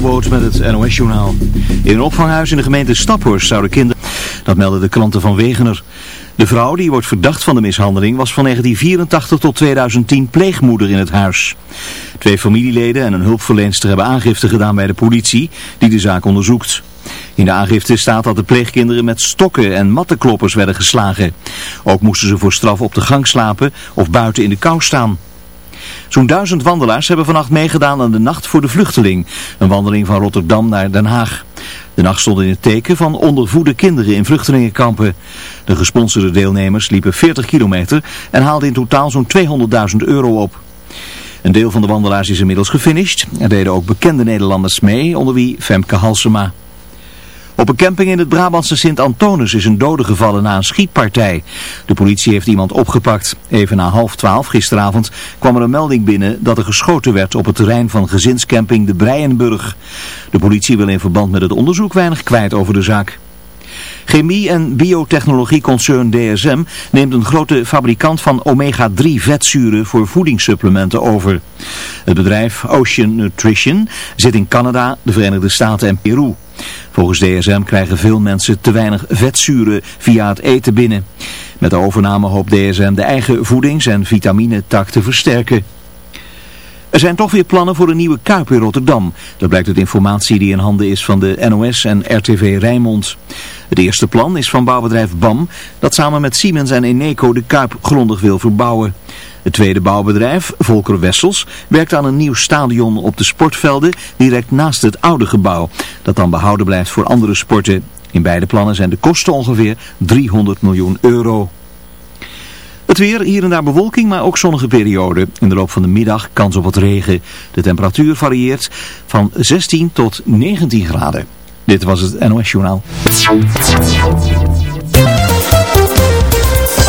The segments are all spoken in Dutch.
Met het NOS-journaal. In een opvanghuis in de gemeente Staphorst zouden kinderen... Dat melden de klanten van Wegener. De vrouw die wordt verdacht van de mishandeling was van 1984 tot 2010 pleegmoeder in het huis. Twee familieleden en een hulpverleenster hebben aangifte gedaan bij de politie die de zaak onderzoekt. In de aangifte staat dat de pleegkinderen met stokken en mattenkloppers werden geslagen. Ook moesten ze voor straf op de gang slapen of buiten in de kou staan. Zo'n duizend wandelaars hebben vannacht meegedaan aan de Nacht voor de Vluchteling. Een wandeling van Rotterdam naar Den Haag. De nacht stond in het teken van ondervoede kinderen in vluchtelingenkampen. De gesponsorde deelnemers liepen 40 kilometer en haalden in totaal zo'n 200.000 euro op. Een deel van de wandelaars is inmiddels gefinished. Er deden ook bekende Nederlanders mee, onder wie Femke Halsema. Op een camping in het Brabantse Sint-Antonus is een dode gevallen na een schietpartij. De politie heeft iemand opgepakt. Even na half twaalf gisteravond kwam er een melding binnen dat er geschoten werd op het terrein van gezinscamping de Breienburg. De politie wil in verband met het onderzoek weinig kwijt over de zaak. Chemie- en biotechnologieconcern DSM neemt een grote fabrikant van omega-3 vetzuren voor voedingssupplementen over. Het bedrijf Ocean Nutrition zit in Canada, de Verenigde Staten en Peru. Volgens DSM krijgen veel mensen te weinig vetzuren via het eten binnen. Met de overname hoopt DSM de eigen voedings- en vitaminetak te versterken. Er zijn toch weer plannen voor een nieuwe Kuip in Rotterdam. Dat blijkt uit informatie die in handen is van de NOS en RTV Rijnmond. Het eerste plan is van bouwbedrijf BAM, dat samen met Siemens en Eneco de Kuip grondig wil verbouwen. Het tweede bouwbedrijf, Volker Wessels, werkt aan een nieuw stadion op de sportvelden direct naast het oude gebouw, dat dan behouden blijft voor andere sporten. In beide plannen zijn de kosten ongeveer 300 miljoen euro. Weer, hier en daar bewolking, maar ook zonnige periode. In de loop van de middag kans op wat regen. De temperatuur varieert van 16 tot 19 graden. Dit was het NOS Journaal.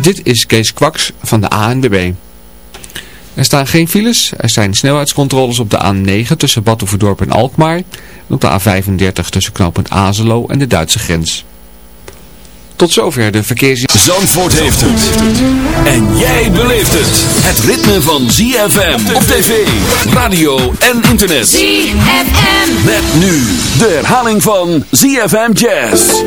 Dit is Kees Kwaks van de ANWB. Er staan geen files. Er zijn snelheidscontroles op de A9 tussen Batuverdorp en Alkmaar. En op de A35 tussen knooppunt Azelo en de Duitse grens. Tot zover de verkeers... Zandvoort heeft het. En jij beleeft het. Het ritme van ZFM op tv, radio en internet. ZFM. Met nu de herhaling van ZFM Jazz.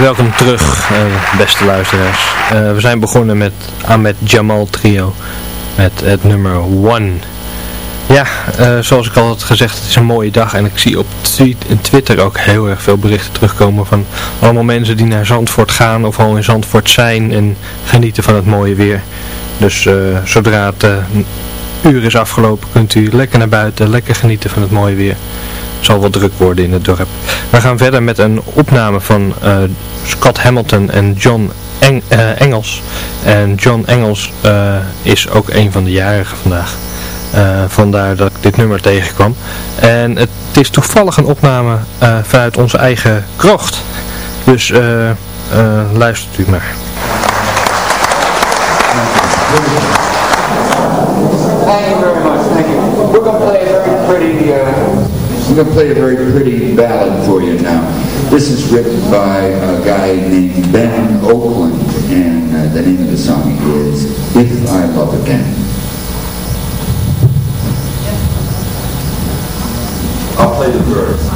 Welkom terug, uh, beste luisteraars. Uh, we zijn begonnen met Ahmed Jamal Trio met het nummer One. Ja, uh, zoals ik al had gezegd, het is een mooie dag en ik zie op Twitter ook heel erg veel berichten terugkomen van allemaal mensen die naar Zandvoort gaan of al in Zandvoort zijn en genieten van het mooie weer. Dus zodra het uur is afgelopen kunt u lekker naar buiten, lekker genieten van het mooie weer zal wel druk worden in het dorp. We gaan verder met een opname van uh, Scott Hamilton en John Eng uh, Engels. En John Engels uh, is ook een van de jarigen vandaag. vandaar dat ik dit nummer tegenkwam. En het is toevallig een opname vanuit onze eigen krocht. Dus luistert u maar. Thank you very much. Thank you. We're going to play a very pretty... Uh, I'm going to play a very pretty ballad for you now. This is written by a guy named Ben Oakland, and uh, the name of the song is If I Love Again. I'll play the verse.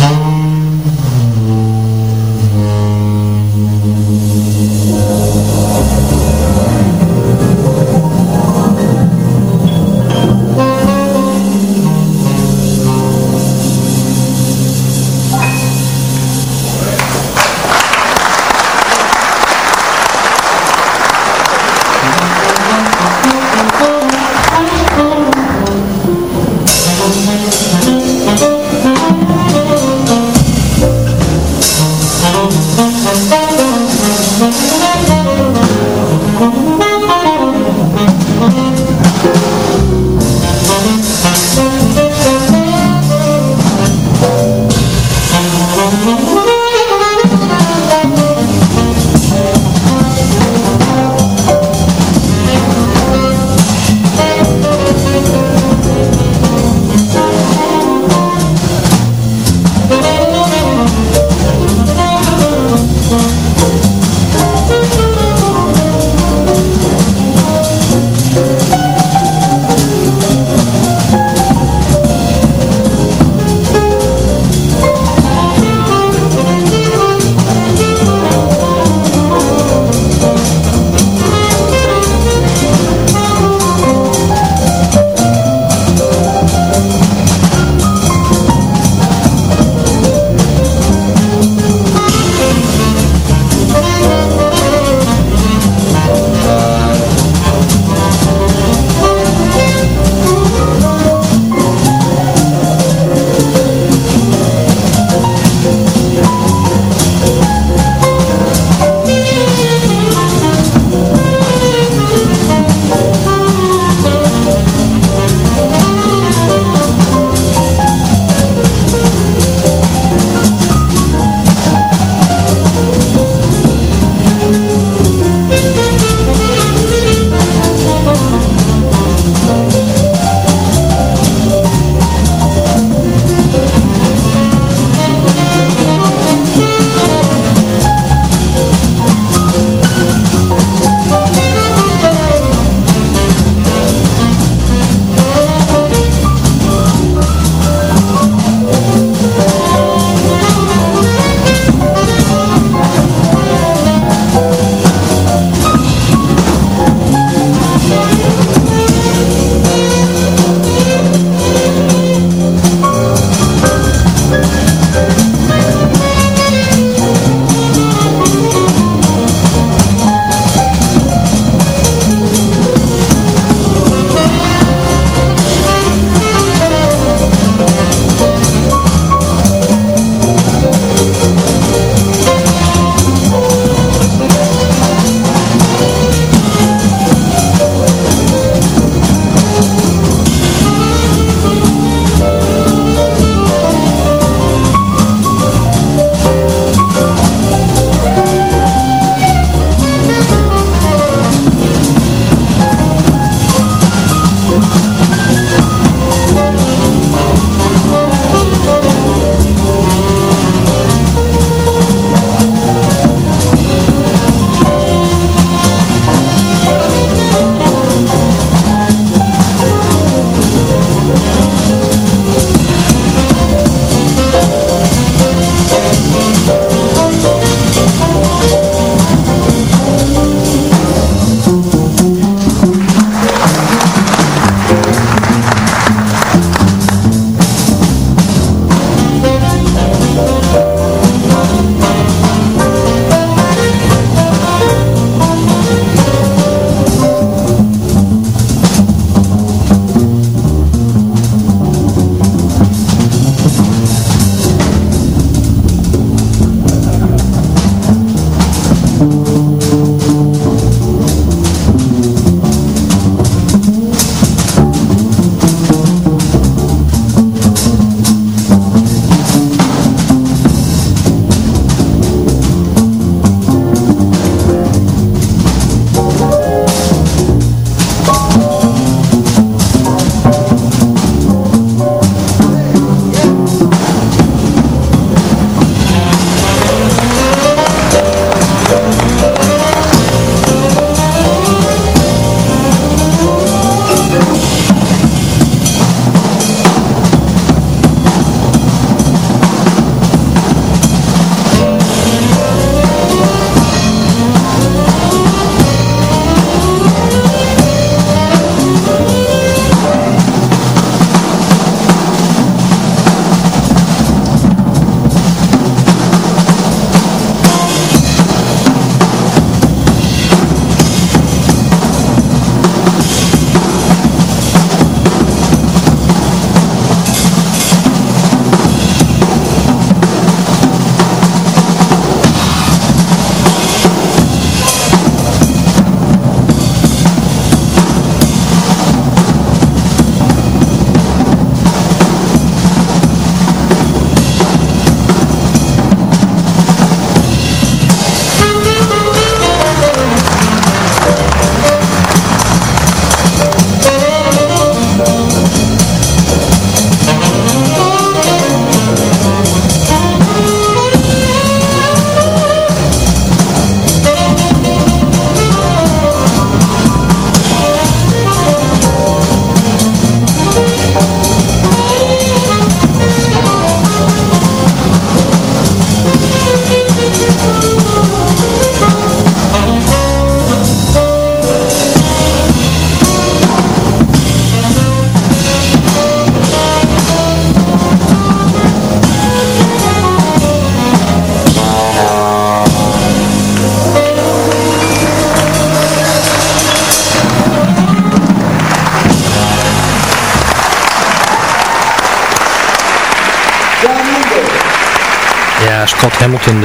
Ja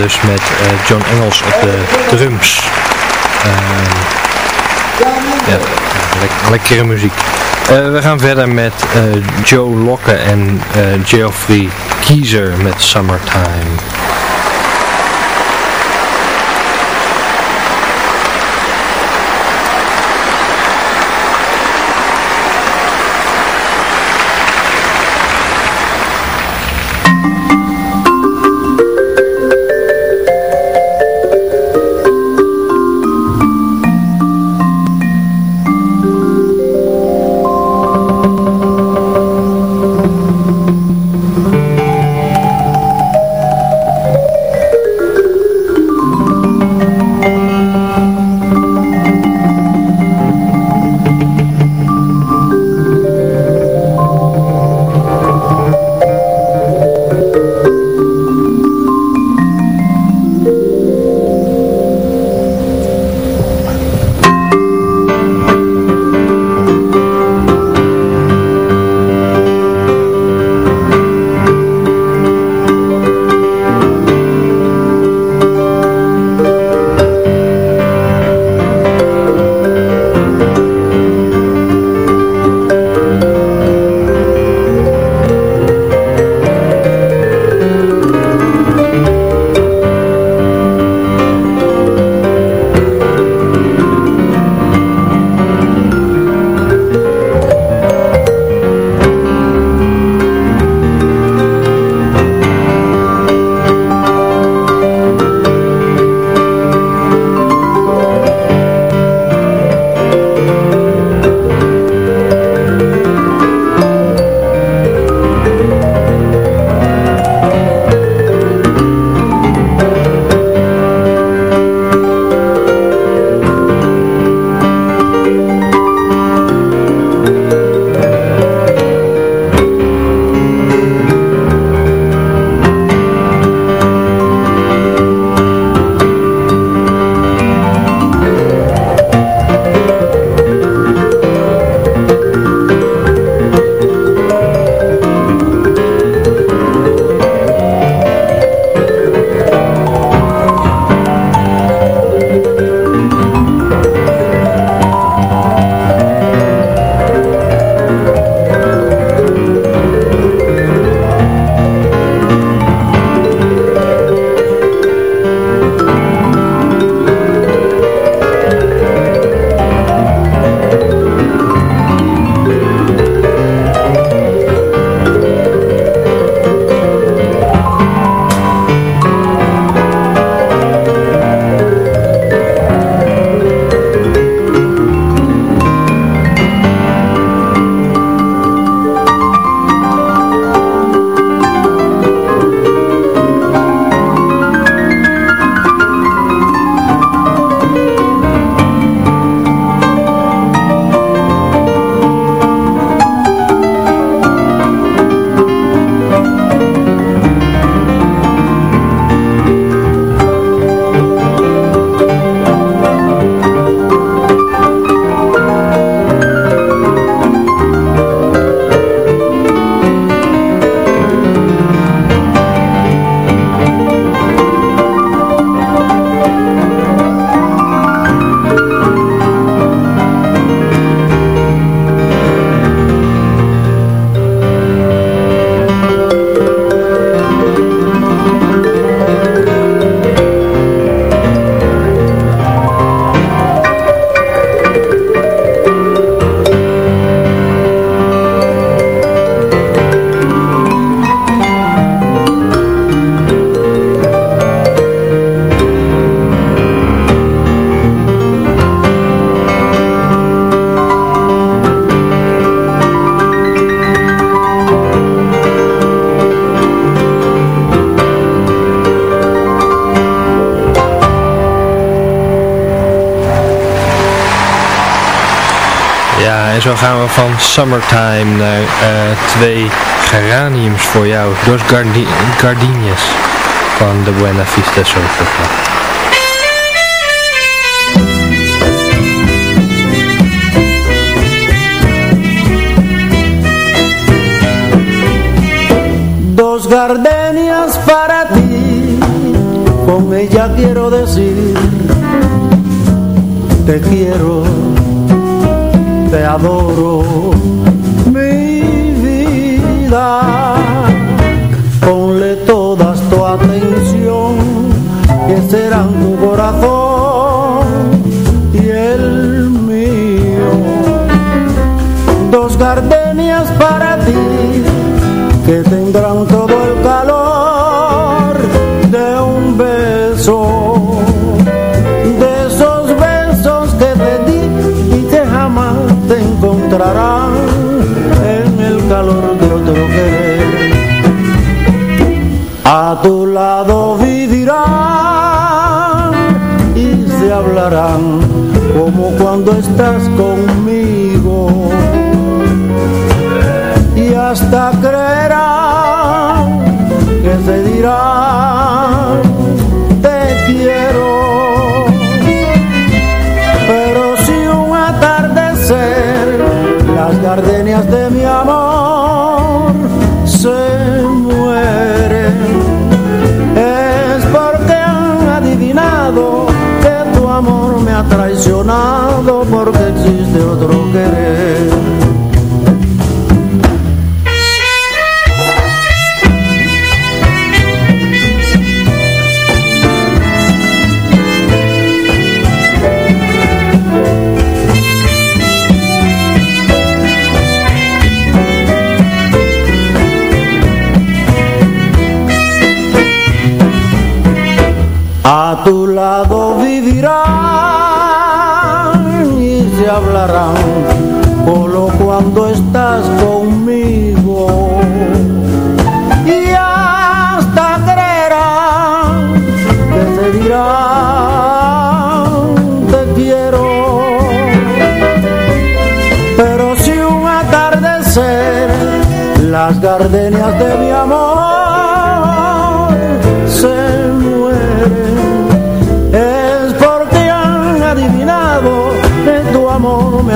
dus met John Engels op de drums. Ehm, ja, lekkere muziek. we gaan verder met Joe Locke en Geoffrey Kiezer met Summertime. dan gaan we van Summertime naar eh, twee geraniums voor jou. Dos Gardi Gardinias van de Buena Vista Social Dos gardenias para ti, con ella quiero decir, te quiero te adoro, mi vida. Ponle todas tu atención, que serán tu corazón y el mío. Dos gardenias para ti, que tendrán porque existe otro querer. Tara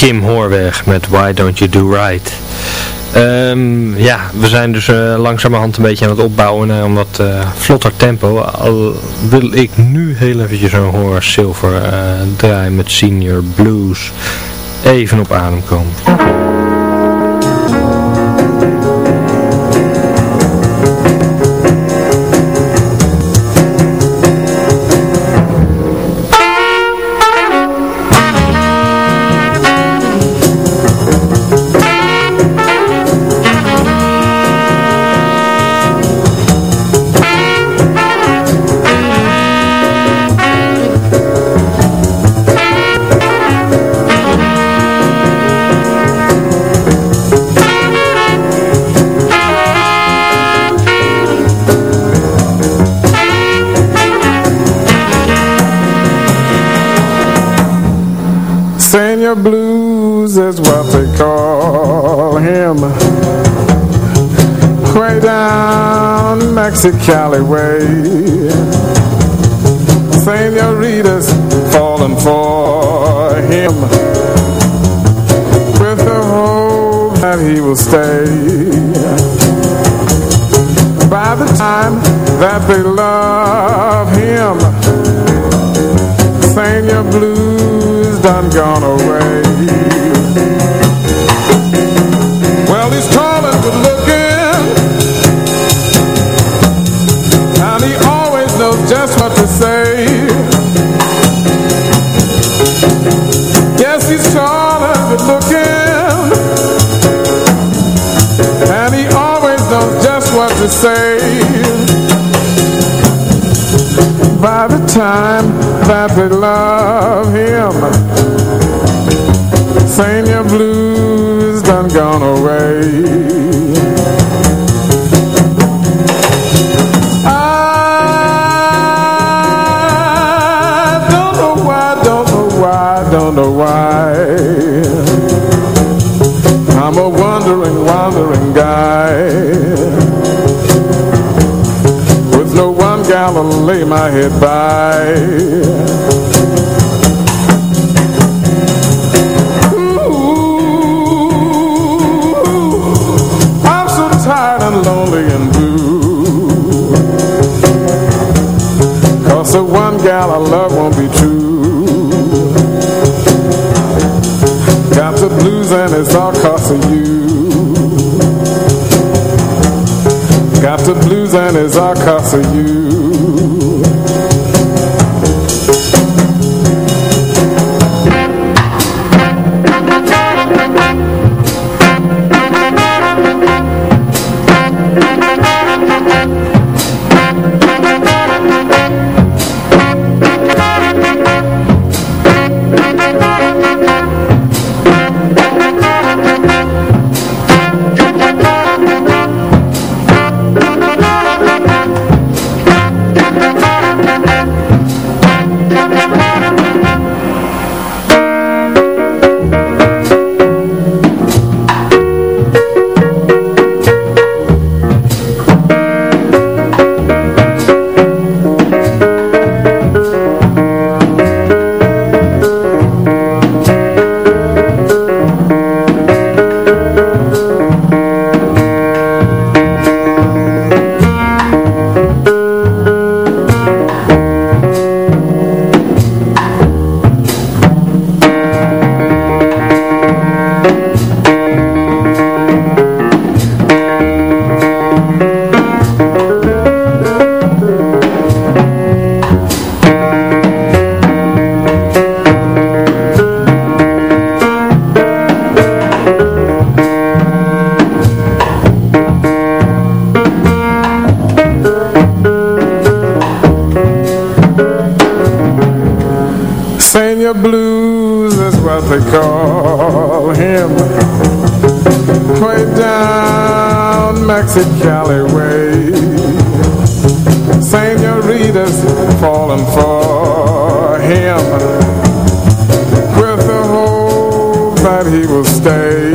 Kim Hoorweg met Why Don't You Do Right. Um, ja, we zijn dus uh, langzamerhand een beetje aan het opbouwen naar een wat uh, vlotter tempo. Al wil ik nu heel eventjes een Hoor Silver uh, draaien met Senior Blues. Even op adem komen. Mexicali way. Senoritas falling for him. With the hope that he will stay. By the time that they love him Senior blues done gone away say By the time that they love him Senior blues done gone away I'll lay my head by. Ooh, I'm so tired and lonely and blue. Cause the one gal I love won't be true. Got the blues and it's all cause of you. Got the blues and it's all cause of you they call him. Way down Mexicali way. Senoritas falling for him. With the hope that he will stay.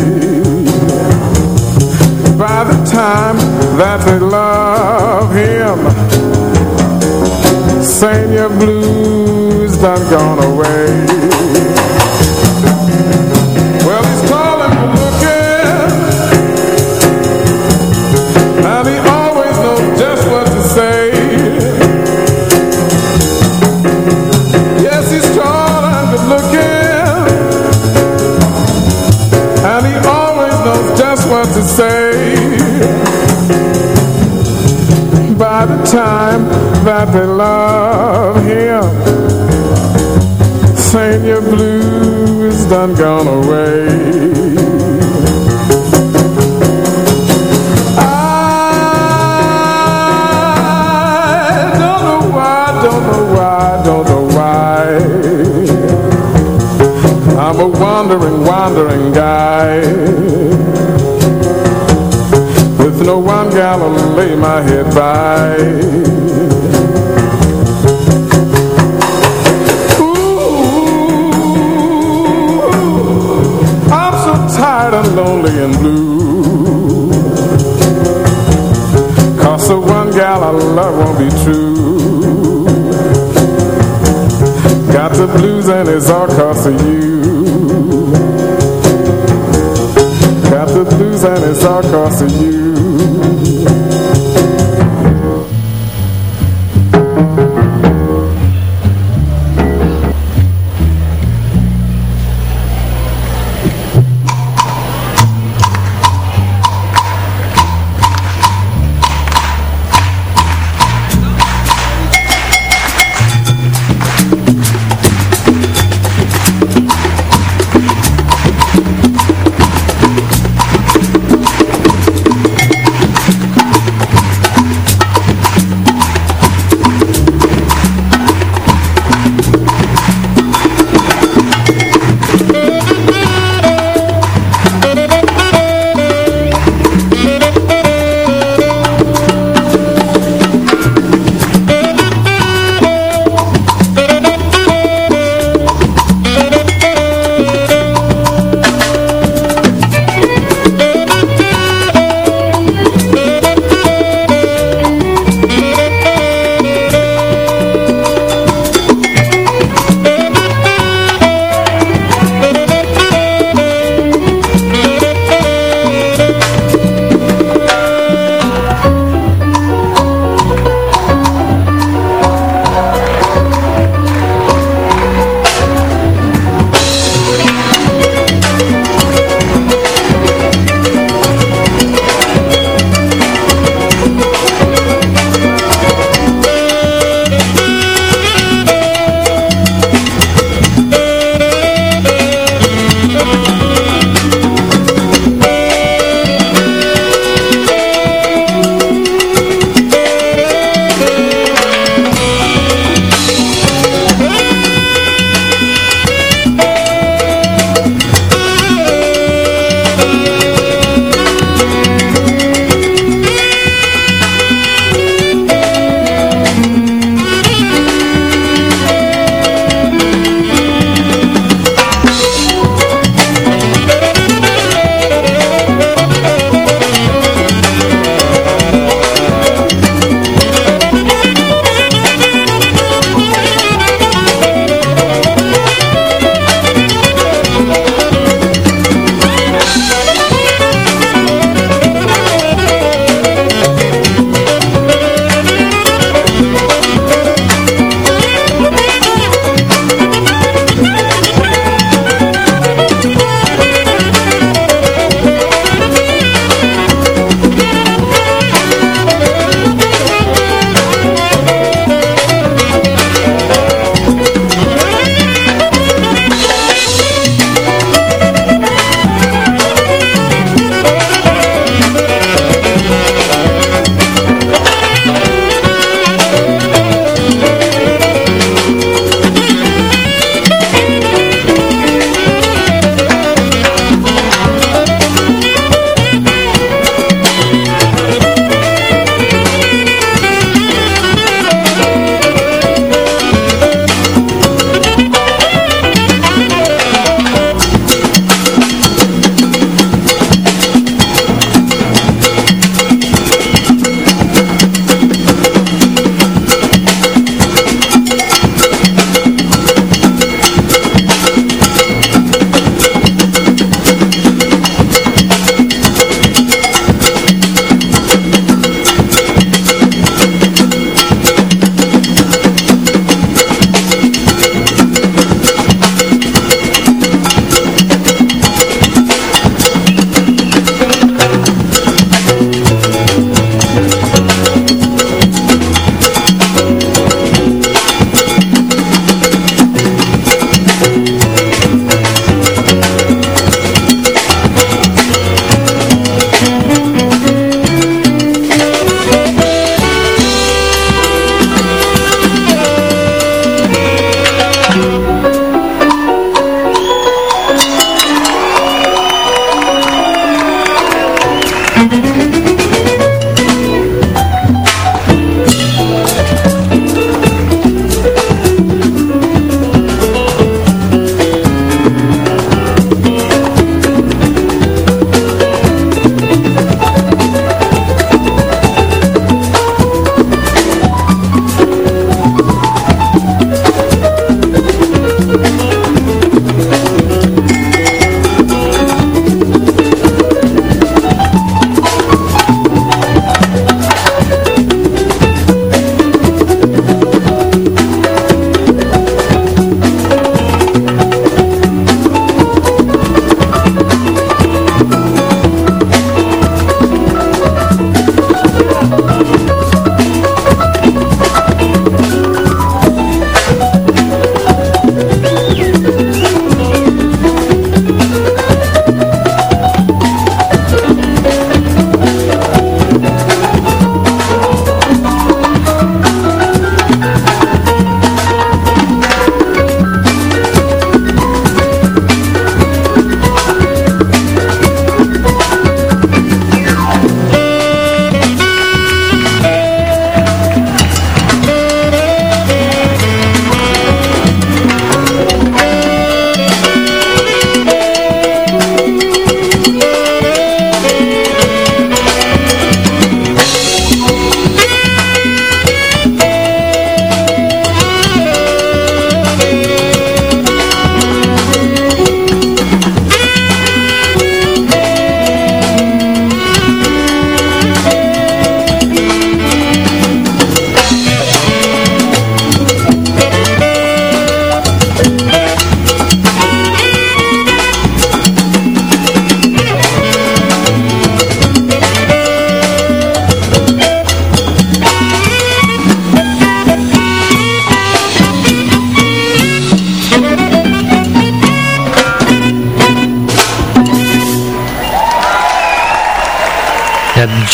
By the time that they love him Senior blues done gone away say. By the time that they love him Senior blues done gone away. I don't know why, don't know why, don't know why. I'm a wandering, wandering guy no one lay my head by. Ooh, I'm so tired and lonely and blue. Cause the one gal I love won't be true. Got the blues and it's all cause of you. Got the blues and it's all cause of you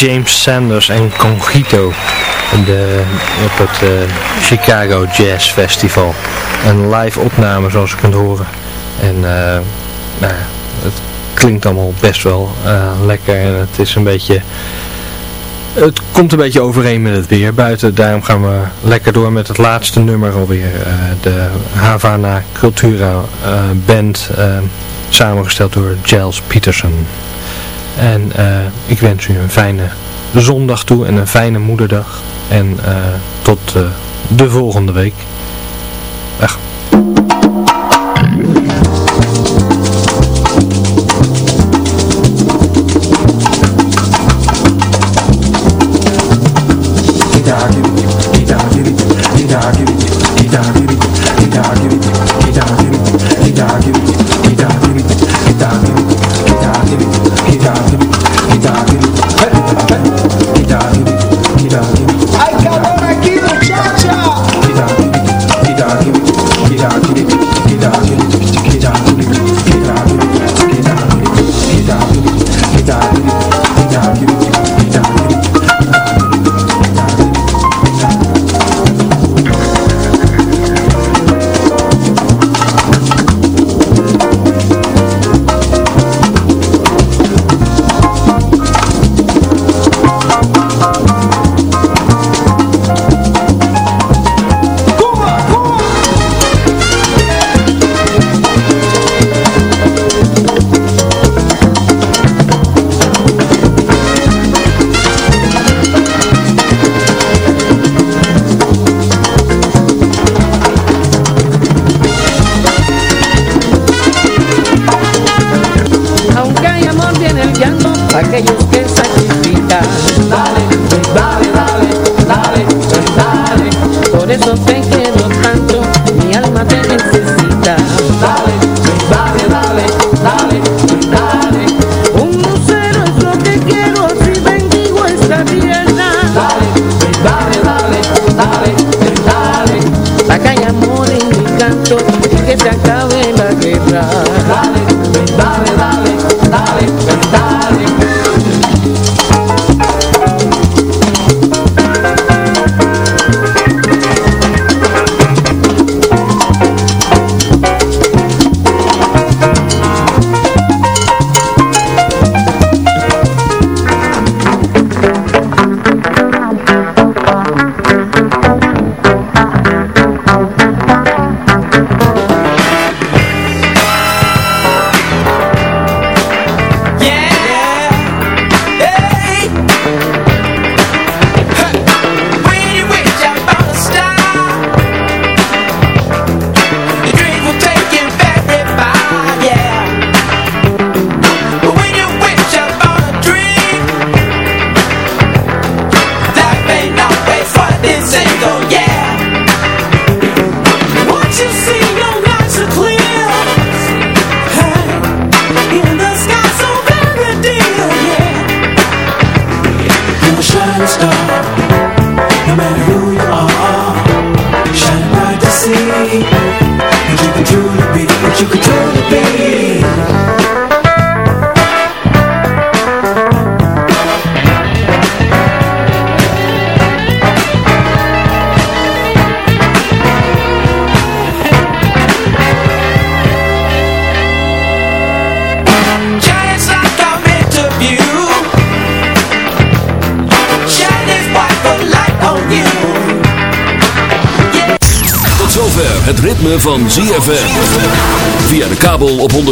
James Sanders en Congito de, op het Chicago Jazz Festival. Een live opname zoals je kunt horen. En nou, het klinkt allemaal best wel lekker en het is een beetje het komt een beetje overeen met het weer buiten. Daarom gaan we lekker door met het laatste nummer alweer. Uh, de Havana Cultura uh, Band. Uh, samengesteld door Giles Peterson. En ik wens u een fijne zondag toe en een fijne moederdag. En tot de volgende week. Dag.